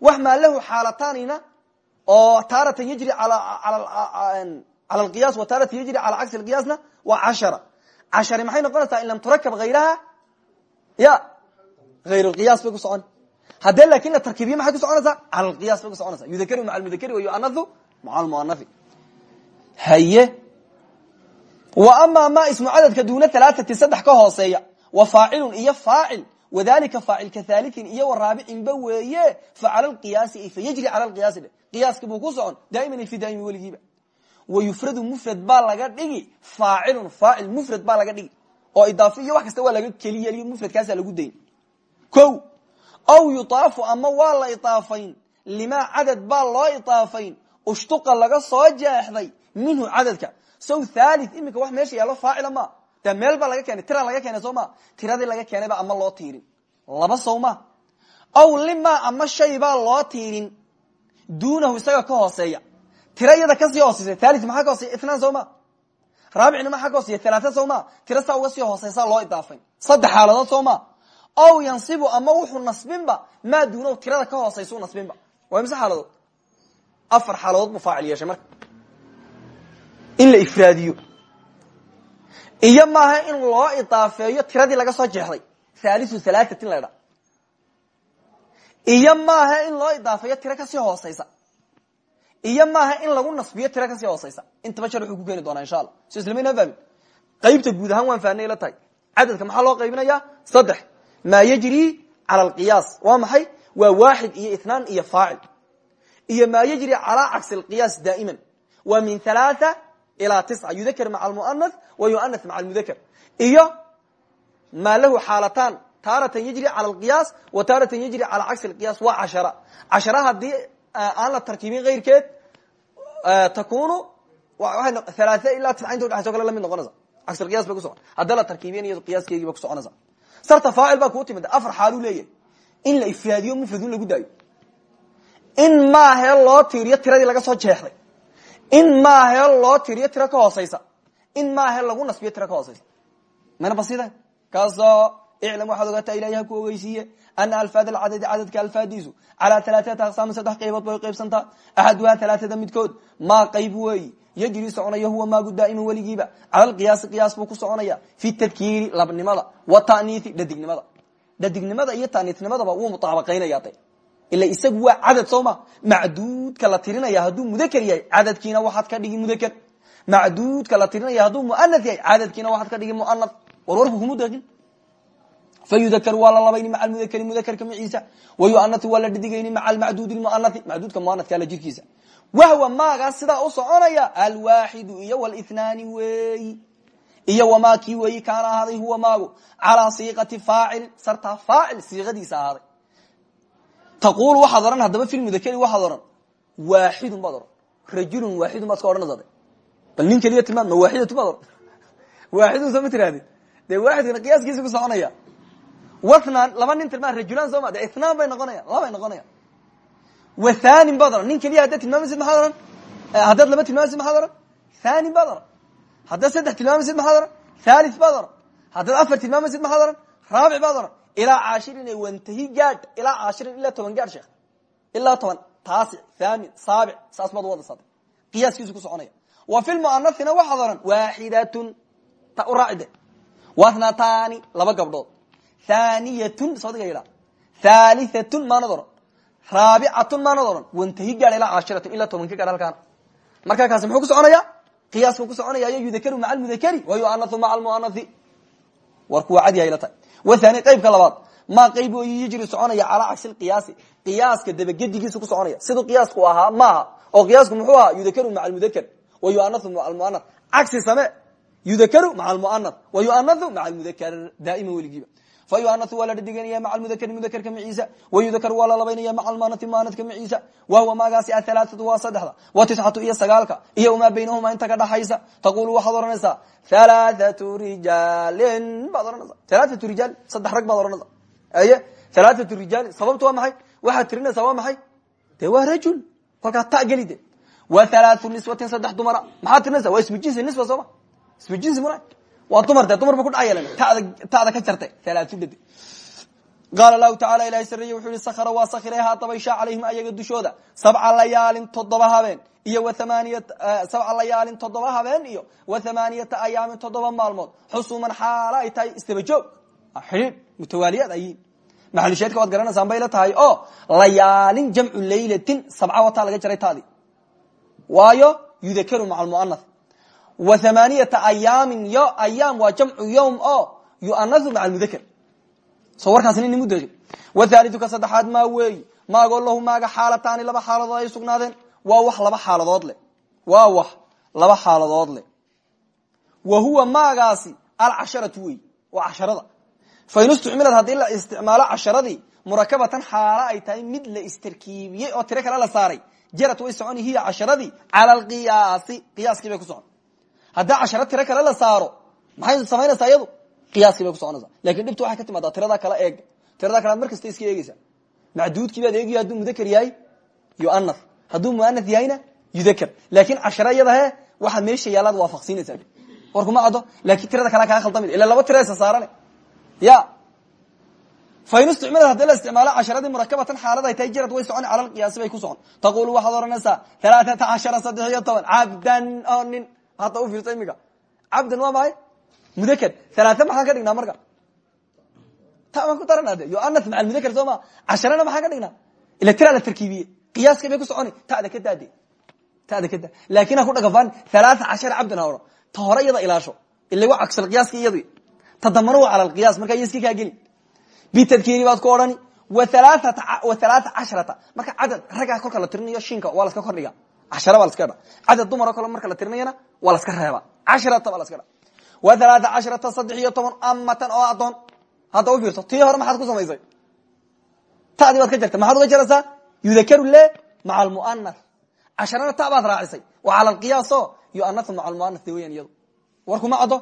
wax maa lahu xaalatanina oo taaratan yajri cala alqiyas wa taaratan yajri cala cagsi lqiyaasna waa cashara cashari maxay noqonaysaa in lam turakab hayraha ya hayr lqiyaas bay ku socon haddee laakin la tarkiibiye maxay ku soconaysaa cala lqiyaas bay ku soconaysa yudakaru maca almudakari wa yuanahu maca almuanahi haye wa amaa ma ismu cadadka duuna halaaati saddex ka hooseeya wa faacilun iyo faacil wadalika faacilka haaliin iyo wa raabicinba weeye fa cala lqiyaasi fa yajri cala lqiyaasi dhe qiyaaski buu ku socon daa'iman fi daa'imi weligiiba wa yufradu mufrad baa laga dhigi faacilun faacil mufrad baa laga dhigi oo idaafi iyo wax kasta waa laga keliyeliyo mufradkaasa lagu dayn ko aw yutaafu ama waa la idaafayn limaa cadad baa loo idaafayn ushtuqa laga soo jeexday minhu cadadka sow thali iminka wax meesha yaalo faacila ma dee meel baa laga keenay tira laga keenay soo ma tiradii laga keenayba ama loo tiirin laba sow ma aw lima ama shay baa loo tiirin duunahu isaga ka hooseeya tira iyada ka sii hooseysa thali maxaa ka hooseya itnaan soo ma. Raabicna maxaa ka hooseya talaata soo ma. Tira saa uga sii hooseysa loo idaafay. Saddex xaaladood soo ma. Aw yansibu ama wuxuu nasbinba maa duunahu tirada ka hooseysa nasbinba. Waa mise xaaladood? Afar xaaladood buu faacil marka. In la ifraadiyo. Iyo maaha in loo idaafeeyo tiradii laga soo jeexday. Thaliu halaatin la dha iyo maaha in loo idaafeeyo tiro ka sii hooseysa iyo maaha in lagu nasbiyo tiro ka sii hooseysa intaba wuxuu ku keeni doonaa insha allah so islama inaa fahmin qaybta guud ahaan waan fahnay la tahay. Cadadka maxaa loo qaybinayaa? Saddex. Maa yajri cala alqiyaas waa maxay? Waa waaxid iyo ithnaan iyo faacil. Iyo maa yajri calaa cagsi alqiyaas daa'iman. Waa min halaaa ilaa tisca. Yudakr maca almuanath wa yuanath maca almudakr iyo maa lahu xaalatan taaratan yajri cala alqiyaas wa taaratan yajri cala cagsi alqiyaas waa cashara. Cashara haddii aan la tarkiibin keyrkeed takunu halaaa ilaa tisca inta udhexayso kale la mid noqonaysa cagsi alqiyas bay kusocon haddii la tarkiibiyan iyado qiyaaskeygii ba kusoconaysa sarta faacil baa kuu timid afar xaaluu leeyahay in la ifraadiyo mufradun lagu daayo in maahe loo tiiriyo tiradii laga soo jeexday in maahe loo tiriyo tiro ka hooseysa in maahe lagu nasbiyo tiro ka hooseysa mayna basida kaasoo iclam waxaad ogaataa ilahi ha ku ogeysiiye ana alfaad alcadadi cadadka alfaadiisu calaa alaaata aqsaamin saddex qaybood bay qaybsantaa axaduhaa alaaada midkood maa qayb weeyi yajri soconaya huwa maagu daa'iman weligiiba cala alqiyaasi qiyaas buu ku soconaya fi tadkiiri labnimada wataniii dhadignimada dhadignimada iyo taniitnimadaba wuu mutaabaqaynaya de ila isagu waa cadad soo ma macduudka la tirinaya hadduu mudakr yahay cadadkiina waxaad ka dhigi mudakr macduudka la tirinaya hadduu muanath yahay cadadkiina waxaad ka dhigi muanath warwarku kuma daqin fayudakr waa la labayni maca mudakri mudakrka maciisa wayuanath waa la dhadigayni maca almacduudi muanathi macduudka muanathka la jirkiisa wahwa maagaa sidaa u soconaya alwaaxidu iyo wlithnaani weeyi iyo wamaa kii weeyi kaana ahaaday huwa maagu calaa siiqati faacil sartaa faacil siiqadiisa ahaaday taqul waxaad ohan haddaba fi mudakri waxaad ohan waaxidun baad ohan rajulun waaxidun baad ska odhanaysa bal nin keliya tilmaam ma waaxidatu baad ohan waaxidun soo ma tirahdid dee waaxidkana qiyaaskiisa ku soconaya wathnan laba nin tilmaam rajulan soo ma de ithnaan bay noqonayan labay noqonayan wathanin baad ohan nin keliya haddaad tilmaamaysid maxaad ohan haddaad laba tilmaamaysid maxaad ohan thanin baad ohan haddaad saddex tilmaamaysid maxaad ohan thalith baad ohan haddaad afar tilmaamaysid maxaad ohan raabic baad ohan ilaa caashirin wantahi gaadh ilaa caashirin ilaa toban gaadh sheekh. Ilaa toban. Taasic thamin saabic saas baad wada sada qiyaaskiisu ku soconaya. Wa fi lmuanathina waxaad ohan waaxidatun. Ta u raacide. Wathnatani laba gabdhood thaniyatun sodiga yidha thalithatun maanad ohan raabicatun maanad ohan wantahi gaadh ilaa caashiratun ilaa toban ka gaadh halkaana markaa kaasi muxuu ku soconaya qiyaasku ku soconaya yo yudakaru maca almudakari wa yuanahu maca almuanathi war kuwa cadi hayla tahay wathani qaybka labaad maa qayb way yijri soconaya calaa cagsi lqiyaasi qiyaaska dabagedigiisa ku soconaya siduu qiyaasku ahaa maaha oo qiyaasku muxuu ahaa yudakaru maca almudakar wa yuanahu maca almuanath cagsi same yudakaru maca almuanath wa yuanahu maca almudakar daa'iman weligiiba fa yuanahu waa la dhadiganaya maca almudakari mudakarka maciisa wa yudakaru waa la labaynaya maca almuanathi muanathka maciisa wahuwa maagaasi ahalaaatu waa saddexda wa tiscatu iyo sagaalka iyo wamaa baynahuma inta ka dhaxaysa taqulu waxaad ohanaysaa halaathatu rijaalin baad ohanaysa halaathatu rijaal saddex rag baad ohanaysa aye halaathatu rijaali sababtu waa maxay waxaad tirinaysaa waa maxay de waa rajul kolkaa ta geli de wa halaathu niswatin saddex dumara maxaad tirinaysaa waa ismu jinsi nisba sooma ismu jinsi muna waa dumar de dumar ba ku dhacayal tada ka jartay. Halaatudhade qaala lahu tacala ilahi sareye wuxuu yihi sakra waa sakhirehaa dabaysha ayaga dushooda. Sabca layaalin toddoba habeen iyo waamaaniya sabca layaalin toddoba habeen iyo wa thamaaniyata ayaamin toddoba maalmood. Xusuuman xaala ay tahay istabajoog xidhiidh mutawaaliyaad ayiin. Maxalusheedka waad garanaysaan bay la tahay? Oo layaalin jamcu laylatin sabca wataa laga jaray taadi waayo yudakaru maca almuanath wa thamaaniyata ayaamin yo ayaam waa jamcu yowm oo yuanahu maca almudakar so warkaasna inimu degin wathaliu ka saddexaad maa weeyi maagoo lahu maaga xaalataani laba xaaladood ay sugnaadeen. Waa wax laba xaaladood leh waa wax laba xaaladood leh wa huwa maagaasi alcasharatu wey waa casharada. Fain istucmilad haddii la isticmaalo casharadii murakabatan xaalo ay tahay mid la istarkiibiyey oo tiro kale la saaray. Jarad way soconi hiya casharadii socon haddaa casharo tiro kale la saaro. Maxay samaynaysaa? Iyadu qiyaaskii ku soconaysaa. Lakin dhibtu waxay ka timaadaa tirada kale eeg. Tirada kalead mar iska eegeysa macduudkii baad eegiyo hadduu mudakr yahay yuana hadduu muana yahayna yudakr laakin casharo iyada he meesha yaalaad waafaqsiinaysaa. Warkuma caddo. Lakin tirada kale kaa khaldami ila laba tira isa saarane ya. Fain isticmala haddii la isticmaalo casharadii murakabatan xaalad ay tahay way socon cala lqiyaasi bay ku socon taqulu waxaad oranaysaa alaaata cashara saddex iyo toban hadda u fiirsa imika cabdan waa maay mudakr alaaa maxaan ka dhignaa marka? Ta waan ku darana de yoanas maca mudakr soo ma? Casharana maxaan ka dhignaa? Ila tiraa la tarkiibiyey. Qiyaaska bay ku soconi. Tada ka daade tada ka daa laakin ha ku dhagafaan alaaa cashara cabdan ha ohan ta hore iyada ilaasho. Ila wa cagsal qiyaaska iyadi ta dambana waa cala lqiyaas marka iyo iska kaa geli bitadkiiri baad ku odhani waalaaa casharata. Marka cadad raggaa kolka la tirinayo shinka waa laska kordhiga cashara baa laska dha cadad dumaro kale marka la tirinayana waa laska reeba casharata baa laska dha wa alaaa casharata saddex iyo toban amatan oo adoon hadda u fiirso tii hore maxaad ku samaysay tadii baad ka jarta maxaad uga jaraysaa yudakaru le maca almuanas casharana ta baad raacisay wa cala alqiyaaso yuanasu maca almuanas de weyan iyado warkuma caddo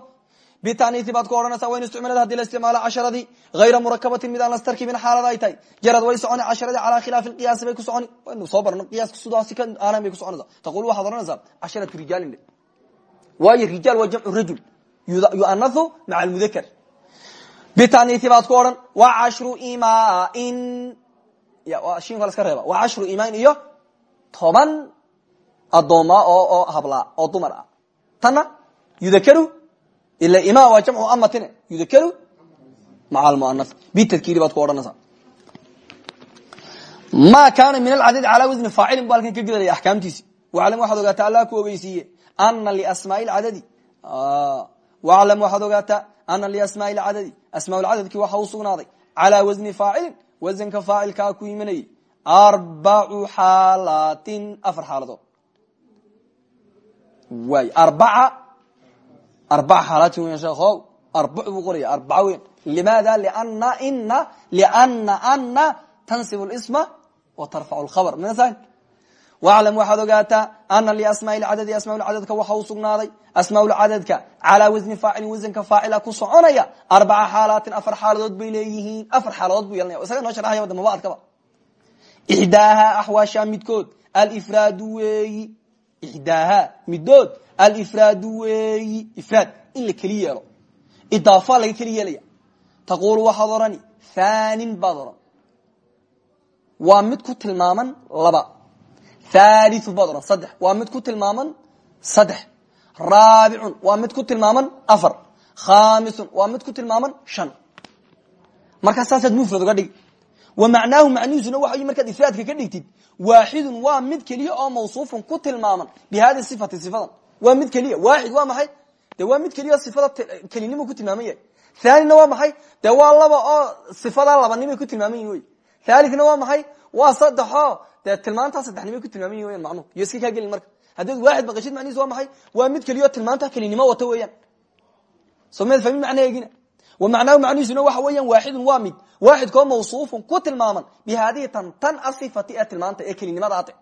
bitaniisi baad ku odhanaysa wayn isticmaalad haddii la isticmaalo casharadii hayra murakabatin mid aan las tarkibin xaalada ay tahay jarad way soconi casharadii calaa khilaafi lqiyaasi bay ku soconi waynu soo barno qiyaaska sidaasi ka aanan bay ku soconaysa taqul waxaad odhanaysaa casharatu rijaalin waayo rijaal waa jamcu rajul yuanasu maca almudakar bitaniisi baad ku odhan wa cashru imain shinka laska reeba wa cashru imain iyo toban adooma oo oo hablaa oo dumar ah tanna yudakaru ila ima waa jamcu amatin yudakaru maca almuana bitadkiiri baad ku odhanaysaa ma kaana min alcadadi calaa wasni faacilin bu halkan ka gelaya axkaamtiisi waclam waxaad ogaataa allah ku ogeysiiye ana liasmaai lcadadi waclam waxaad ogaataa ana liasmaai lcadadi asmaa lcadadkii waxa u sugnaaday calaa wasni faacilin wasanka faacilkaa ku imanayay arbacu xaalaatin afar xaaladood waay arbaca arbaca xaalaatin weyan sheekhow arbac buu qoraya arbaca weyan limaada lana ina liana ana tansib lisma wa tarfacu lkhabr minsan waclam waxaad ogaataa ana liasmaai lcadadi asmaa lcadadka waxa u sugnaaday asmaa lcadadka calaa wasni faacilin wasanka faacila ku soconaya arbaca xaalaatin afar xaaladood bay leeyihiin afar xaaladood buu yeelanaya isaga noo sharxaya wada mabaadkaba ixdaaha axwaasha midkood alifraadu alifraadu weeyi ifraad in la keli yeelo idaafa laga keli yeelaya taqulu waxaad odhani hanin baad odhan waa mid ku tilmaaman laba thaliu baad odhan saddex waa mid ku tilmaaman saddex raabicun waa mid ku tilmaaman afar khamisun waa mid ku tilmaaman shan markaa saasaad mufrad uga dhigi wa waa mid keliya oo mawsuufun ku tilmaaman bi hadi waa mid keliya waaxid waa maxay? De waa mid keliya sifada kelinimo ku tilmaaman yahay thanina waa maxay? De waa laba oo sifada labanimay ku tilmaaman yihiin wey. Thalithna waa maxay? Waa saddexo dee tilmaantaa saddexnimay ku tilmaaman yihiin weyan macnuhu. Iyo iska kaa gelin marka. Haddaad waaxid maqashid macnihiis waa maxay? Waa mid keliya oo tilmaanta kelinimo wata weeyaan. So meed fahmin macnaheegina wa macnaahu macnihiisuna waxa weeyaan waaxidun waa mid. Waaxidkoo mawsuufun ku tilmaaman. Bi haadihi tan tan asifati ee tilmaanta ee kelinimada ate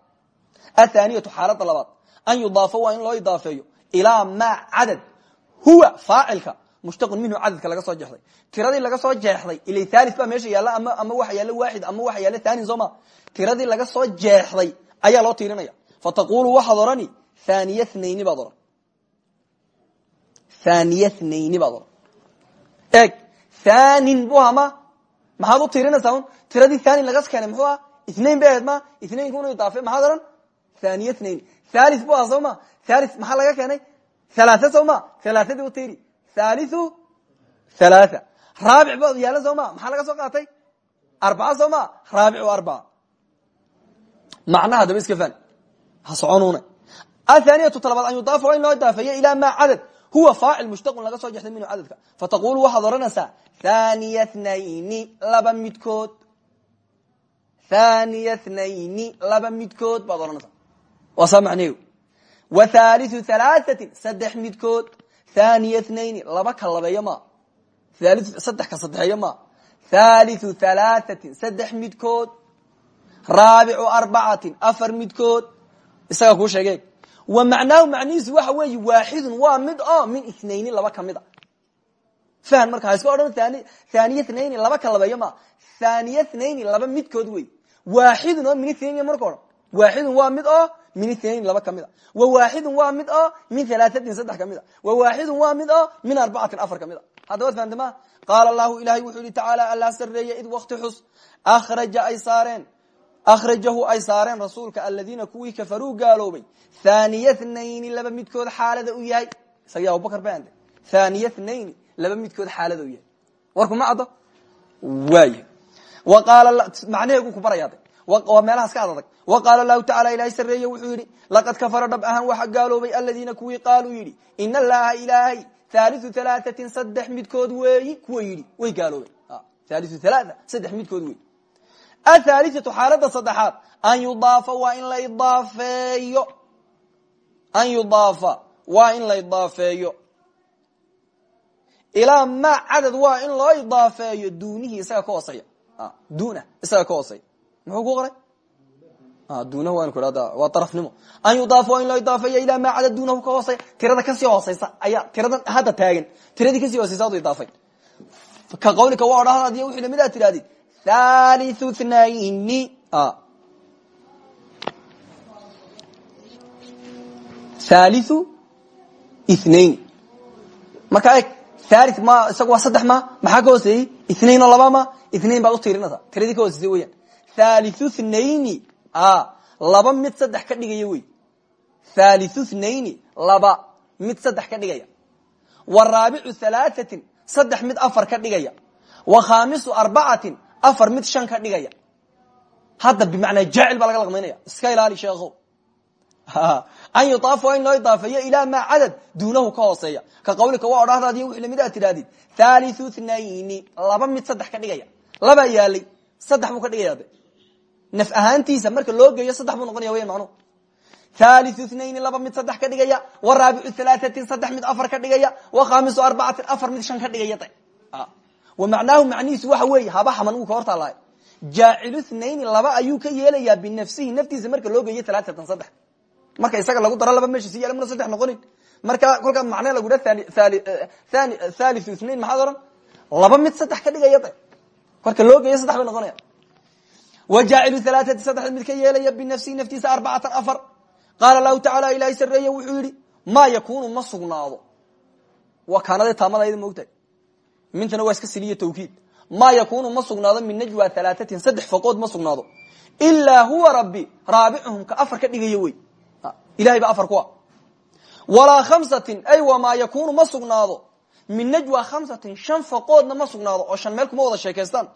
athaniyatu xaalada labaad an yudaafa waa in loo idaafeeyo ilaa maa cadad huwa faacilka mushtaqun minhu cadadka laga soo jeexday tiradii laga soo jeexday ila thali baa meesha yaalla ama waxa yaalla waaxid ama waxa yaalla thani soo ma tiradii laga soo jeexday ayaa loo tiirinaya fataqulu waxaad odhani thaniya thnayni baad odhan thaniya thnayni baad odhan eeg thanin bu hama maxaad u tiirinaysaa un tiradii thani laga keenay muxuu ah ithnain bay ahayd ma thali bu aha soo ma thali maxaa laga keenay? Halaaa soo ma halaaadii u tiiri thaliu halaaa raabic ba yaalla soo ma maxaa laga soo qaatay? Arbaca soo ma raabic arbaca macnaha daba iska faan ha soconuna athaniyatu talabaad an yudaafa in loo idaafeeyo ilaa ma cadad. Huwa faacil mushtaqun laga soo jexday minhu cadadka. Fataqulu waxaad odhanaysaa thaniya thnayni laba midkood thaniya saa macnehu wa thaliu halaahatin saddex midkood thaniya thnayni laba ka labeeyo ma saddex ka saddexeeyo ma thaliu halaahatin saddex midkood raabicu arbacatin afar midkood isagaa kuu sheege wa macnaahu macnihiisu waxa weeye waaxidun waa mid oo min ithnayni laba ka mid a fahan marka ha iska odhan thaniya thnayni laba ka labeeyo ma thaniya mid min ithnayni laba ka mid a. Wa waaxidun waa mid oo min halaahatin saddex ka mid a. Wa mid oo min arbacatin afar ka mid a. Haddaba fahamta ma? Qaala allahu ilahay wuxuu yihi tacaala allah sareeye id wakti xus. Akhraja ay akhrajahu ay saareen rasuulka aladiina kuwii kafaruu gaaloobay. Thaniya thnayni laba xaalada u yahay. Isagii abubakar ba ande thaniya thnayni laba midkood xaalada u yahay. Warku ma caddo? Waay wa qaala macnaheegu ku baraya waa meelahaas ka adadag wa qaala lahu tacala ilahay sareeye wuxuu yidhi laqad kafara dhab ahaan waxa gaaloobay aladiina kuwii qaaluu yidhi in allaha ilaahay thaliu halaahatin saddex midkood weeyi kuwa yidhi way gaaloobeen. Thaliu halaaa saddex midkood wey athaliatu xaalada saddexaad an yudaafa waa in la idaafeeyo. An yudaafa waa in la idaafeeyo. Ilaa ma cadad waa in loo idaafeeyo duunihii isaga ka hooseeya. Isaga ka muxuu ku qoray? Dunahu waan ku hahda waa darafnimo an yudaafa waa in loo idaafeeyo ilaa ma cadad duunahu ka hooseeya tirada ka sii hooseysa ayaa tiradan hadda taagan. Tiradii ka sii hooseysa ad idaafay ka qawlika waa odhahda adiy wixii la mid aad tidhahdid thalithu thnayni thalithu ithnain. Marka eg thali ma isaga waa saddex ma maxaa ka hooseeyey? Ithnain oo laba ma thalithu thnayni laba mid saddex ka dhigaya wey. Thalithu thnayni laba mid saddex ka dhigaya. Wa raabicu halaahatin saddex mid afar ka dhigaya. Wa khamisu arbacatin afar mid shan ka dhigaya. Hadda bimacnaa jaacil baa laga laqmaynaya. Iska ilaali sheekho <laughs> an yudaafa in loo idaafeeyo ilaa maa cadad duunahu ka hooseeya. Ka qawlika waa odhahdaadiy wixii la mid aad tidhahdid thalithu naf ahaantiisa marka loo geeyo saddex buu noqonaya weyan macnuhu thalithu thnayni laba mid saddex ka dhigaya wa raabicu halaahatin saddex mid afar ka dhigaya wa khamisu arbacatin afar mid shan ka dhigaya de wa macnaahu macnihiisu waxa weeye haba xaman wuu ka hortaalahay jaacilu thnayni laba ayuu ka yeelayaa binafsihi naftiisa marka loo geeyo halaaatan saddex. Marka isaga lagu daro laba meesha si yaalla muna saddex noqonin. Marka kolkaa macne lagu dha thalithu ithnain maxaad ohan laba mid saddex ka dhigaya marka loo geeyo saddex bay noqonaya wa jaacilu halaaati saddexda mid ka yeelaya binafsihi naftiisa arbacatan afar qaala lahu tacaala ilahay sareeye wuxuu yidhi maa yakunu ma sugnaado waa kaanade taamadayda moogtahay mintana waa iska siliya tawkiid maa yakunu ma sugnaado min najwa halaatatin saddex foqood ma sugnaado ilaa huwa rabbi raabicuhum ka afar ka dhigaya wey ilahay ba afar kuwa walaa khamsatin ay wamaa yakunu ma sugnaado min najwa khamsatin shan foqoodna oo shan meel kuma wada sheekaystaan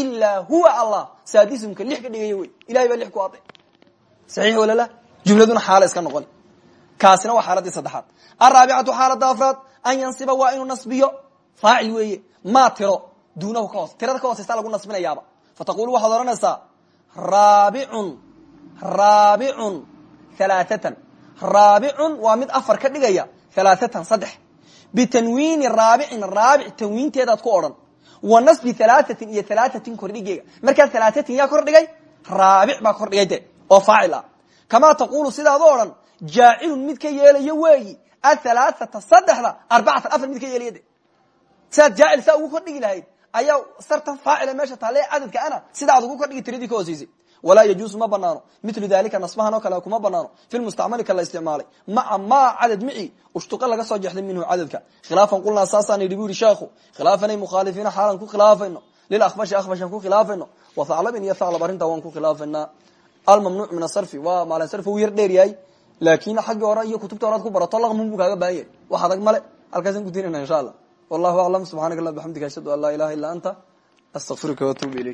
ilaa huwa allah. Saadisumka lix ka dhigaya wey. Ilahay baa lix ku aday saxiix walala jumladuna xaala iska noqon. Kaasina waa xaaladii saddexaad. Araabicatu xaalada afraad an yansiba waa inuu nasbiyo. Faacil weeye. Maa tiro. Duunahu ka hoos. Tirada ka hooseysa lagu nasbinayaaba. Fataqulu waxaad odhanaysaa raabicun raabicun halaaatan raabicun waa mid afar ka dhigaya halaaatan saddex. Bitanwiini raabicin raabic tanwiinteedaad ku odhan wa nasbi alaaatin iyo alaaatin kordhigeega markaas alaaatin yaa kordhigay raabic baa kordhigay de oo faacil ah kamaa taquulu sidaadoo odhan jaacilun mid ka yeelayo weeyi ahalaaata saddexda arbacatan afar mid ka yeelaya de. Sidaad jaacil saa ugu kordhigi lahayd ayaa sarta faacila meesha taale cadadka ana sida ad ugu kordhigi tiradii ka hooseysay walaa yajuusu ma banaano milu dalika nasbahan oo kale kuma banaano fi mustacmali ka la isticmaalay. Maca ma cadad mici ushtuqa laga soo jexday minhu cadadka. Khilaafan qulnaa saasaan yidhi bu yihi sheekhu khilaafanay mukhaalifiina xaalan ku khilaafayno. Lilakhbashi akhbashan ku khilaafayno. Wa thaclabin iyo thaclab arrintaa waan ku khilaafaynaa almamnuuc min asarfi waa maalin sarfi uu yar dheer yahay laakin xaggii hore iyo kutubta horead ku barato laqmun buu kaaga baahan yahay wax adag male halkaasaan kudiinayna insha allah. Wallahu aclam subxanak allah bxamdika ashhadu an laa ilaha illa anta astaqfiruka watuubu ilayk